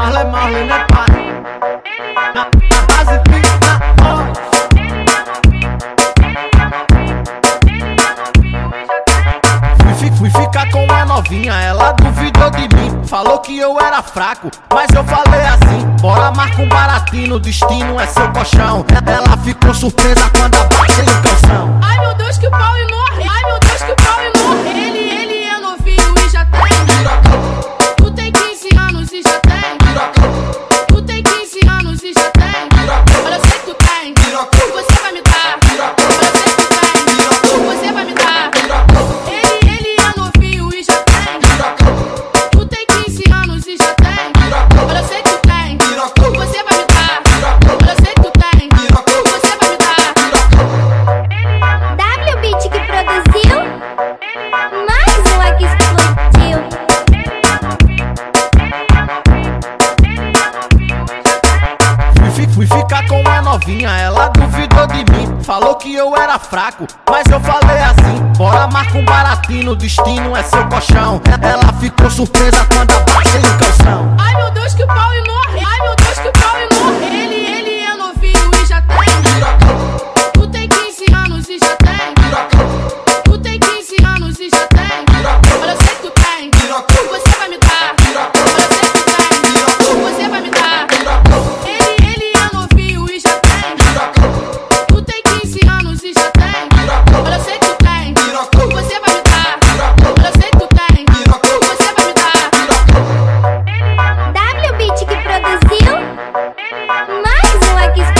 Marley, Marley, né pai? Na, na base na voz. Fui, fui ficar com uma novinha, ela duvidou de mim. Falou que eu era fraco, mas eu falei assim: Bora marca um baratinho, o destino é seu colchão. Ela ficou surpresa quando abaixei Fui, fi- fui ficar com uma novinha, ela duvidou de mim. Falou que eu era fraco, mas eu falei assim: Bora marca um baratinho, o destino é seu colchão. Ela ficou surpresa quando abaixei like he's